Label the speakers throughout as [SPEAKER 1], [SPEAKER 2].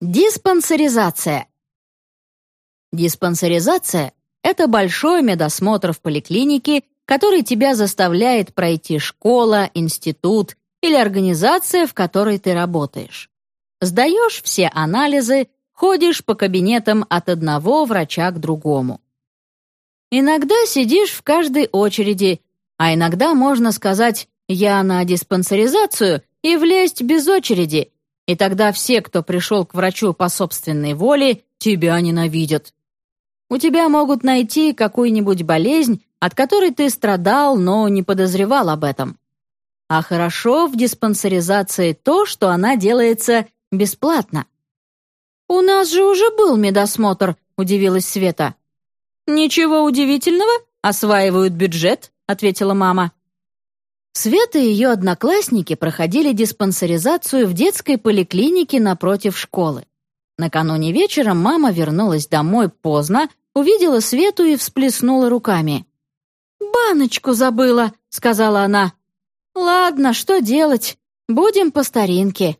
[SPEAKER 1] Диспансеризация. Диспансеризация – это большой медосмотр в поликлинике, который тебя заставляет пройти школа, институт или организация, в которой ты работаешь. Сдаешь все анализы, ходишь по кабинетам от одного врача к другому. Иногда сидишь в каждой очереди, а иногда можно сказать «я на диспансеризацию» и влезть без очереди, и тогда все, кто пришел к врачу по собственной воле, тебя ненавидят. У тебя могут найти какую-нибудь болезнь, от которой ты страдал, но не подозревал об этом. А хорошо в диспансеризации то, что она делается бесплатно. «У нас же уже был медосмотр», — удивилась Света. «Ничего удивительного, осваивают бюджет», — ответила мама. Света и ее одноклассники проходили диспансеризацию в детской поликлинике напротив школы. Накануне вечером мама вернулась домой поздно, увидела Свету и всплеснула руками. «Баночку забыла», — сказала она. «Ладно, что делать? Будем по старинке».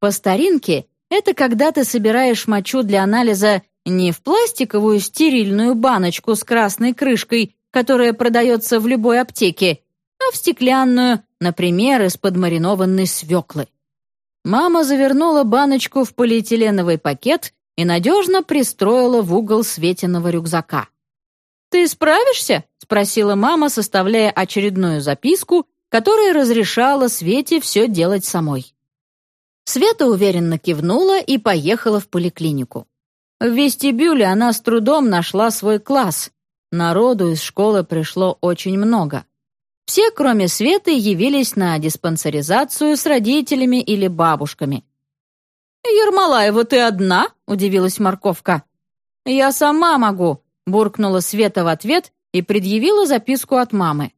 [SPEAKER 1] По старинке — это когда ты собираешь мочу для анализа не в пластиковую стерильную баночку с красной крышкой, которая продается в любой аптеке, а в стеклянную, например, из-под маринованной свеклы. Мама завернула баночку в полиэтиленовый пакет и надежно пристроила в угол Светиного рюкзака. «Ты справишься?» — спросила мама, составляя очередную записку, которая разрешала Свете все делать самой. Света уверенно кивнула и поехала в поликлинику. В вестибюле она с трудом нашла свой класс. Народу из школы пришло очень много. Все, кроме Светы, явились на диспансеризацию с родителями или бабушками. «Ермолаева, ты одна?» — удивилась морковка. «Я сама могу», — буркнула Света в ответ и предъявила записку от мамы.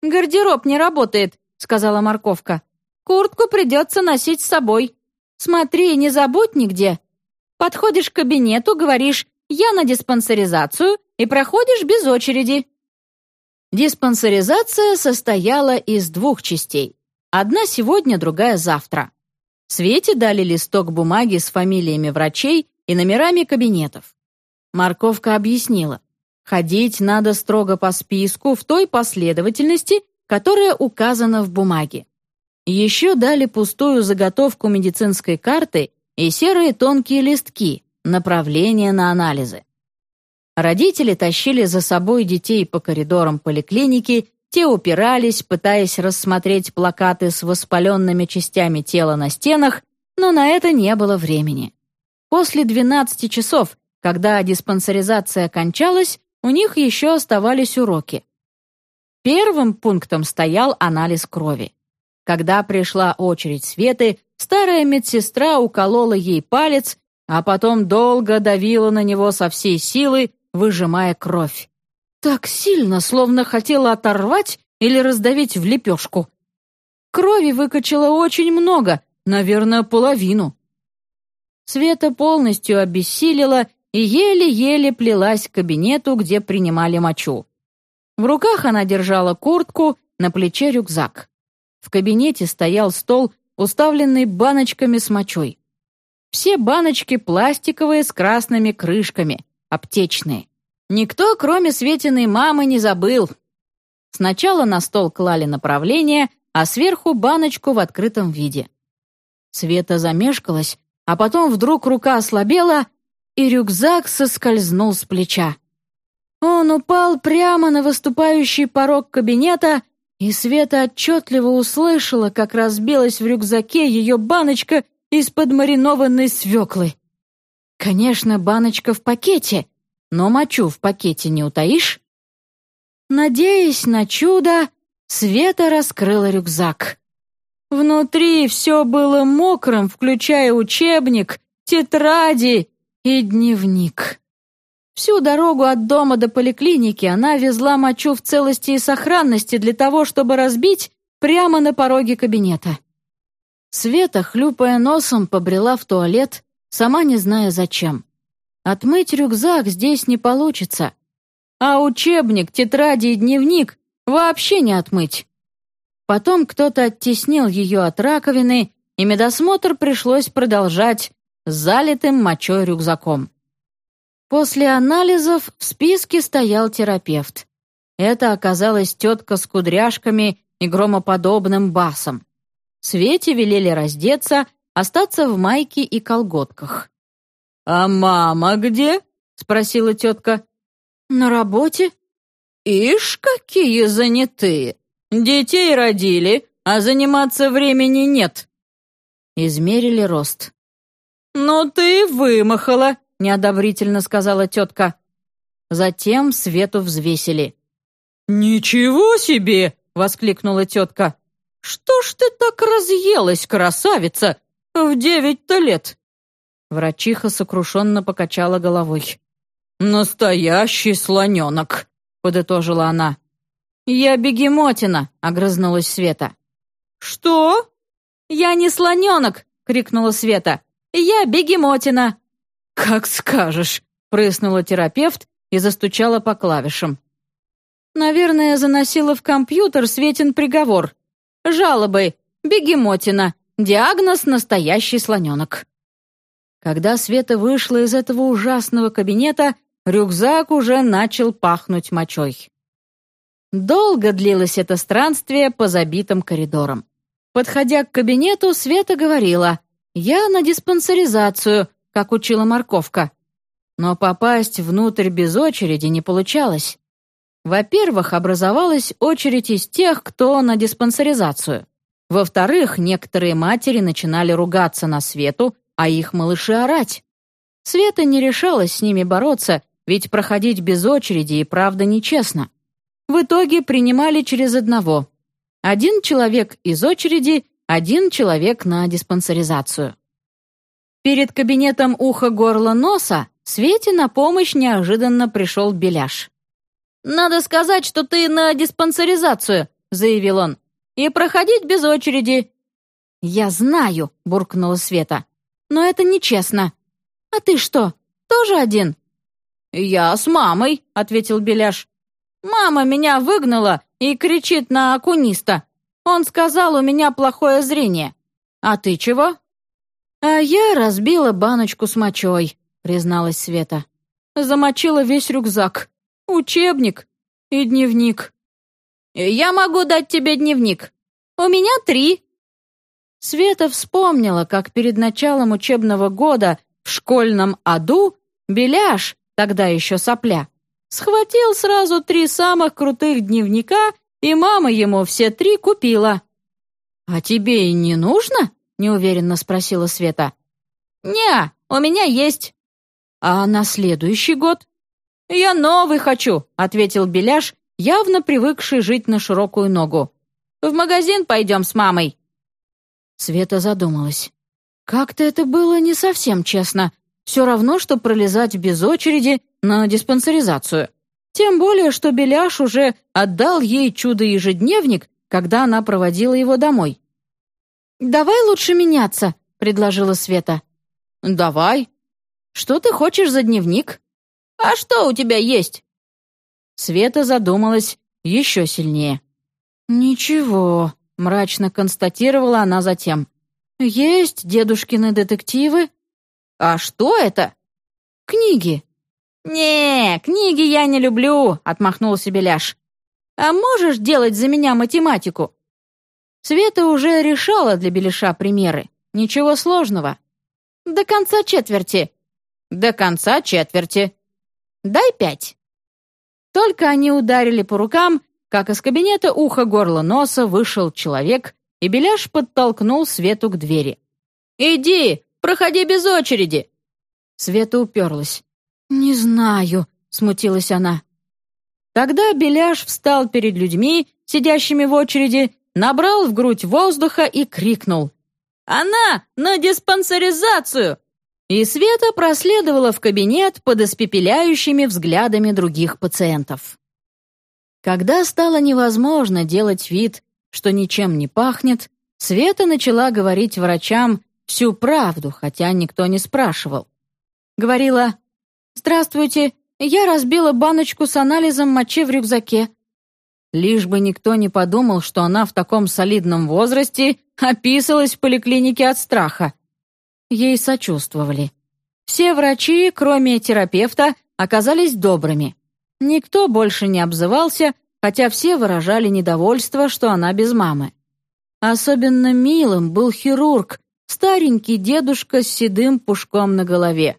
[SPEAKER 1] «Гардероб не работает», — сказала морковка. «Куртку придется носить с собой. Смотри, не забудь нигде. Подходишь к кабинету, говоришь «я на диспансеризацию» и проходишь без очереди. Диспансеризация состояла из двух частей. Одна сегодня, другая завтра. Свете дали листок бумаги с фамилиями врачей и номерами кабинетов. Морковка объяснила. Ходить надо строго по списку в той последовательности, которая указана в бумаге. Еще дали пустую заготовку медицинской карты и серые тонкие листки, направления на анализы. Родители тащили за собой детей по коридорам поликлиники, те упирались, пытаясь рассмотреть плакаты с воспаленными частями тела на стенах, но на это не было времени. После 12 часов, когда диспансеризация кончалась, у них еще оставались уроки. Первым пунктом стоял анализ крови. Когда пришла очередь Светы, старая медсестра уколола ей палец, а потом долго давила на него со всей силы, выжимая кровь. Так сильно, словно хотела оторвать или раздавить в лепешку. Крови выкачала очень много, наверное, половину. Света полностью обессилила и еле-еле плелась к кабинету, где принимали мочу. В руках она держала куртку, на плече рюкзак. В кабинете стоял стол, уставленный баночками с мочой. Все баночки пластиковые с красными крышками, аптечные. Никто, кроме Светиной мамы, не забыл. Сначала на стол клали направление, а сверху баночку в открытом виде. Света замешкалась, а потом вдруг рука ослабела, и рюкзак соскользнул с плеча. Он упал прямо на выступающий порог кабинета, и Света отчетливо услышала, как разбилась в рюкзаке ее баночка из-под маринованной свеклы. Конечно, баночка в пакете, но мочу в пакете не утаишь? Надеясь на чудо, Света раскрыла рюкзак. Внутри все было мокрым, включая учебник, тетради и дневник. Всю дорогу от дома до поликлиники она везла мочу в целости и сохранности для того, чтобы разбить прямо на пороге кабинета. Света, хлюпая носом, побрела в туалет, сама не зная зачем. Отмыть рюкзак здесь не получится. А учебник, тетради и дневник вообще не отмыть. Потом кто-то оттеснил ее от раковины, и медосмотр пришлось продолжать, с залитым мочой рюкзаком. После анализов в списке стоял терапевт. Это оказалась тетка с кудряшками и громоподобным басом. Свете велели раздеться, остаться в майке и колготках. «А мама где?» — спросила тетка. «На работе». «Ишь, какие занятые! Детей родили, а заниматься времени нет». Измерили рост. «Ну ты вымахала», — неодобрительно сказала тетка. Затем Свету взвесили. «Ничего себе!» — воскликнула тетка. «Что ж ты так разъелась, красавица, девять-то лет?» Врачиха сокрушенно покачала головой. «Настоящий слоненок», — подытожила она. «Я бегемотина», — огрызнулась Света. «Что?» «Я не слоненок!» — крикнула Света. «Я бегемотина!» «Как скажешь!» — прыснула терапевт и застучала по клавишам. Наверное, заносила в компьютер Светин приговор. Жалобы. Бегемотина. Диагноз «Настоящий слоненок». Когда Света вышла из этого ужасного кабинета, рюкзак уже начал пахнуть мочой. Долго длилось это странствие по забитым коридорам. Подходя к кабинету, Света говорила, «Я на диспансеризацию», как учила морковка. Но попасть внутрь без очереди не получалось. Во-первых, образовалась очередь из тех, кто на диспансеризацию. Во-вторых, некоторые матери начинали ругаться на Свету, а их малыши орать. Света не решалась с ними бороться, ведь проходить без очереди и правда нечестно. В итоге принимали через одного. Один человек из очереди, один человек на диспансеризацию. Перед кабинетом ухо-горло-носа Свете на помощь неожиданно пришел Беляш. «Надо сказать, что ты на диспансеризацию», — заявил он, «и проходить без очереди». «Я знаю», — буркнула Света, «но это нечестно. А ты что, тоже один?» «Я с мамой», — ответил Беляш. «Мама меня выгнала и кричит на окуниста. Он сказал, у меня плохое зрение. А ты чего?» «А я разбила баночку с мочой», — призналась Света. «Замочила весь рюкзак учебник и дневник. Я могу дать тебе дневник. У меня три. Света вспомнила, как перед началом учебного года в школьном аду Беляш, тогда еще сопля, схватил сразу три самых крутых дневника, и мама ему все три купила. «А тебе и не нужно?» — неуверенно спросила Света. «Не, у меня есть». «А на следующий год?» «Я новый хочу», — ответил Беляш, явно привыкший жить на широкую ногу. «В магазин пойдем с мамой». Света задумалась. Как-то это было не совсем честно. Все равно, что пролезать без очереди на диспансеризацию. Тем более, что Беляш уже отдал ей чудо-ежедневник, когда она проводила его домой. «Давай лучше меняться», — предложила Света. «Давай. Что ты хочешь за дневник?» «А что у тебя есть?» Света задумалась еще сильнее. «Ничего», — мрачно констатировала она затем. «Есть дедушкины детективы». «А что это?» «Книги». «Не, книги я не люблю», — отмахнулся Беляш. «А можешь делать за меня математику?» Света уже решала для Беляша примеры. Ничего сложного. «До конца четверти». «До конца четверти», Дай пять». Только они ударили по рукам, как из кабинета ухо, горло, носа вышел человек, и Беляш подтолкнул Свету к двери. «Иди, проходи без очереди!» Света уперлась. «Не знаю», — смутилась она. Тогда Беляш встал перед людьми, сидящими в очереди, набрал в грудь воздуха и крикнул. «Она на диспансеризацию! И Света проследовала в кабинет под испепеляющими взглядами других пациентов. Когда стало невозможно делать вид, что ничем не пахнет, Света начала говорить врачам всю правду, хотя никто не спрашивал. Говорила, «Здравствуйте, я разбила баночку с анализом мочи в рюкзаке». Лишь бы никто не подумал, что она в таком солидном возрасте описалась в поликлинике от страха. Ей сочувствовали. Все врачи, кроме терапевта, оказались добрыми. Никто больше не обзывался, хотя все выражали недовольство, что она без мамы. Особенно милым был хирург, старенький дедушка с седым пушком на голове.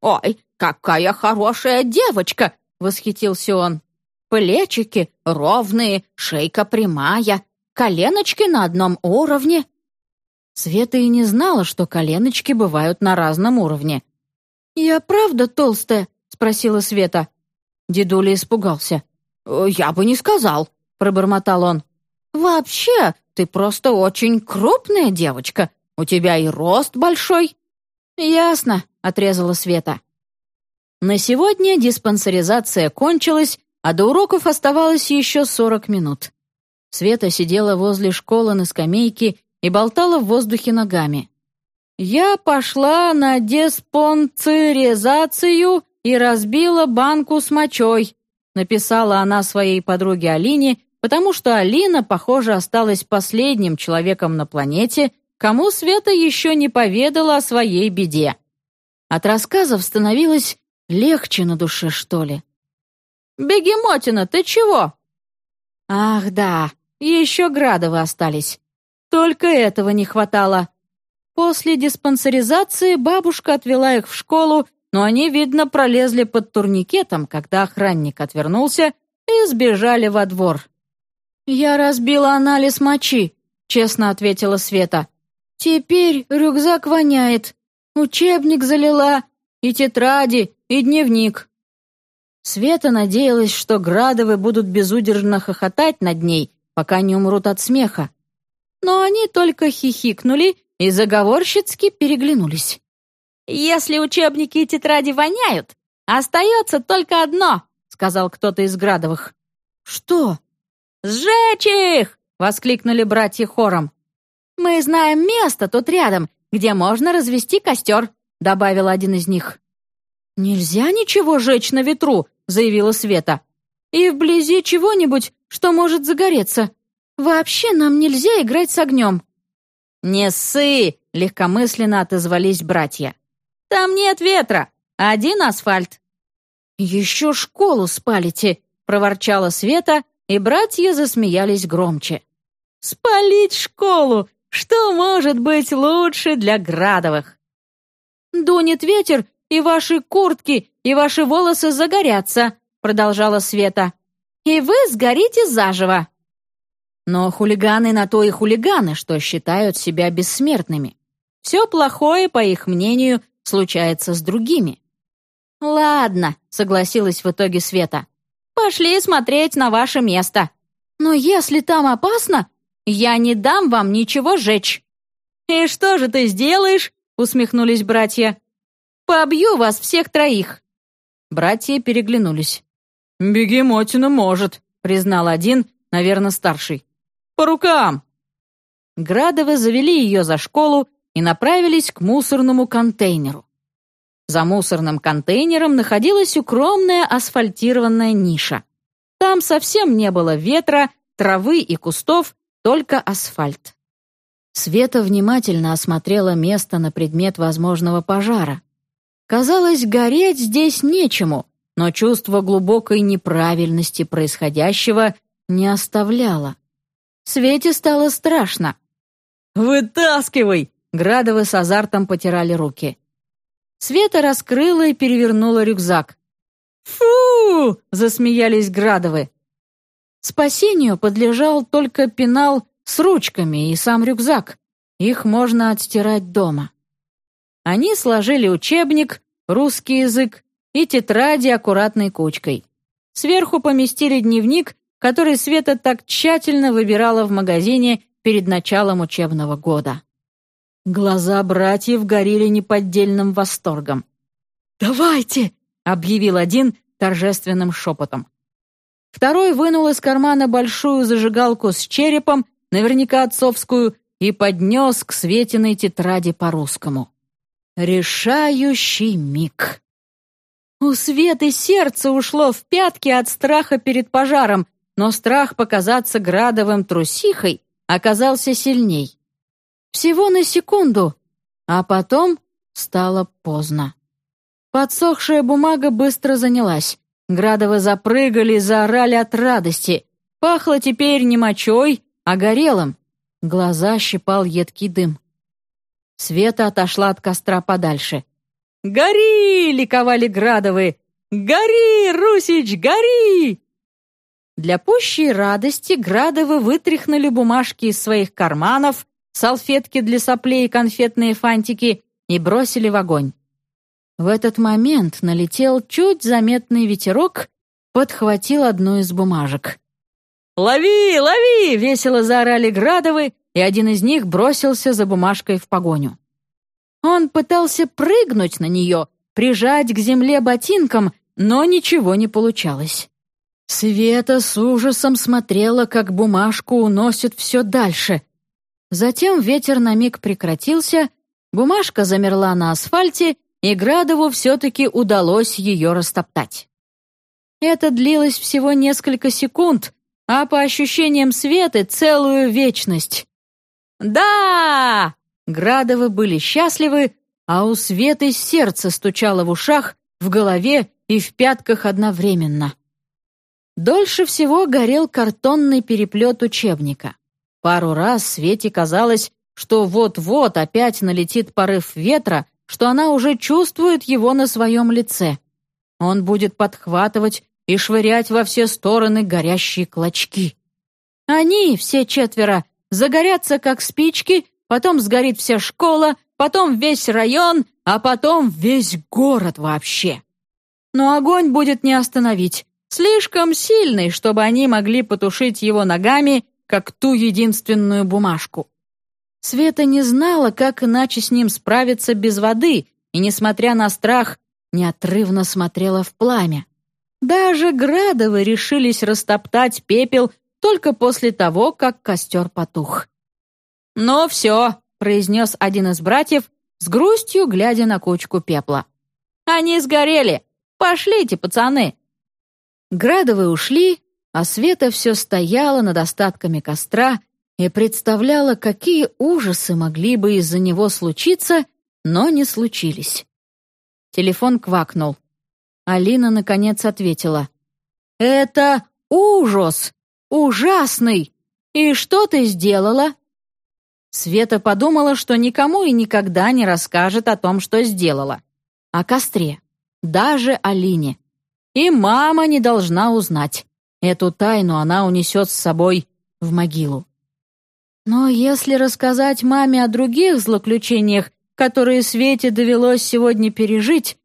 [SPEAKER 1] «Ой, какая хорошая девочка!» — восхитился он. «Плечики ровные, шейка прямая, коленочки на одном уровне». Света и не знала, что коленочки бывают на разном уровне. «Я правда толстая?» — спросила Света. Дедуля испугался. «Я бы не сказал», — пробормотал он. «Вообще, ты просто очень крупная девочка. У тебя и рост большой». «Ясно», — отрезала Света. На сегодня диспансеризация кончилась, а до уроков оставалось еще сорок минут. Света сидела возле школы на скамейке и болтала в воздухе ногами. «Я пошла на диспансеризацию и разбила банку с мочой», написала она своей подруге Алине, потому что Алина, похоже, осталась последним человеком на планете, кому Света еще не поведала о своей беде. От рассказов становилось легче на душе, что ли. «Бегемотина, ты чего?» «Ах, да, еще Градовы остались. Только этого не хватало. После диспансеризации бабушка отвела их в школу, но они, видно, пролезли под турникетом, когда охранник отвернулся, и сбежали во двор. «Я разбила анализ мочи», — честно ответила Света. «Теперь рюкзак воняет. Учебник залила, и тетради, и дневник». Света надеялась, что Градовы будут безудержно хохотать над ней, пока не умрут от смеха. Но они только хихикнули и заговорщицки переглянулись. «Если учебники и тетради воняют, остается только одно», — сказал кто-то из Градовых. «Что?» «Сжечь их!» — воскликнули братья хором. «Мы знаем место тут рядом, где можно развести костер», — добавил один из них. «Нельзя ничего жечь на ветру», — заявила Света. «И вблизи чего-нибудь, что может загореться. Вообще нам нельзя играть с огнем». «Не ссы!» — легкомысленно отозвались братья. «Там нет ветра, один асфальт». «Еще школу спалите!» — проворчала Света, и братья засмеялись громче. «Спалить школу! Что может быть лучше для Градовых?» «Дунет ветер, и ваши куртки, и ваши волосы загорятся», продолжала Света. «И вы сгорите заживо». Но хулиганы на то и хулиганы, что считают себя бессмертными. Все плохое, по их мнению, случается с другими. «Ладно», — согласилась в итоге Света. «Пошли смотреть на ваше место. Но если там опасно, я не дам вам ничего жечь». «И что же ты сделаешь?» — усмехнулись братья. Побью вас всех троих!» Братья переглянулись. «Бегемотина может», — признал один, наверное, старший. «По рукам!» Градовы завели ее за школу и направились к мусорному контейнеру. За мусорным контейнером находилась укромная асфальтированная ниша. Там совсем не было ветра, травы и кустов, только асфальт. Света внимательно осмотрела место на предмет возможного пожара. Казалось, гореть здесь нечему, но чувство глубокой неправильности происходящего не оставляло. Свете стало страшно. «Вытаскивай!» — Градовы с азартом потирали руки. Света раскрыла и перевернула рюкзак. «Фу!» — засмеялись Градовы. Спасению подлежал только пенал с ручками и сам рюкзак. Их можно отстирать дома. Они сложили учебник, русский язык и тетради аккуратной кучкой. Сверху поместили дневник, который Света так тщательно выбирала в магазине перед началом учебного года. Глаза братьев горели неподдельным восторгом. «Давайте!» — объявил один торжественным шепотом. Второй вынул из кармана большую зажигалку с черепом, наверняка отцовскую, и поднес к Светиной тетради по-русскому. Решающий миг. У Светы сердце ушло в пятки от страха перед пожаром, но страх показаться Градовым трусихой оказался сильней. Всего на секунду, А потом стало поздно. Подсохшая бумага быстро занялась. Градовы запрыгали, заорали от радости. Пахло теперь не мочой, а горелым. Глаза щипал едкий дым. Света отошла от костра подальше. «Гори!» — ликовали Градовы. «Гори, Русич, гори!» Для пущей радости Градовы вытряхнули бумажки из своих карманов, салфетки для соплей и конфетные фантики и бросили в огонь. В этот момент налетел чуть заметный ветерок, подхватил одну из бумажек. «Лови, лови!» — весело заорали Градовы, и один из них бросился за бумажкой в погоню. Он пытался прыгнуть на нее, прижать к земле ботинком, но ничего не получалось. Света с ужасом смотрела, как бумажку уносит все дальше. Затем ветер на миг прекратился, бумажка замерла на асфальте, и Градову все-таки удалось ее растоптать. Это длилось всего несколько секунд, а по ощущениям Светы целую вечность. «Да!» Градовы были счастливы, а у Светы сердце стучало в ушах, в голове и в пятках одновременно. Дольше всего горел картонный переплет учебника. Пару раз Свете казалось, что вот-вот опять налетит порыв ветра, что она уже чувствует его на своем лице. Он будет подхватывать и швырять во все стороны горящие клочки. Они, все четверо, загорятся как спички, потом сгорит вся школа, потом весь район, а потом весь город вообще. Но огонь будет не остановить, слишком сильный, чтобы они могли потушить его ногами, как ту единственную бумажку. Света не знала, как иначе с ним справиться без воды, и, несмотря на страх, неотрывно смотрела в пламя. Даже Градовы решились растоптать пепел только после того, как костер потух. «Ну все», — произнес один из братьев, с грустью глядя на кучку пепла. «Они сгорели! Пошлите, пацаны!» Градовы ушли, а Света все стояла над остатками костра и представляла, какие ужасы могли бы из-за него случиться, но не случились. Телефон квакнул. Алина, наконец, ответила. «Это ужас! Ужасный! И что ты сделала?» Света подумала, что никому и никогда не расскажет о том, что сделала. О костре. Даже Алине. И мама не должна узнать. Эту тайну она унесет с собой в могилу. Но если рассказать маме о других злоключениях, которые Свете довелось сегодня пережить,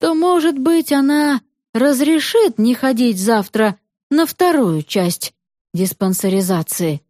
[SPEAKER 1] то, может быть, она разрешит не ходить завтра на вторую часть диспансеризации.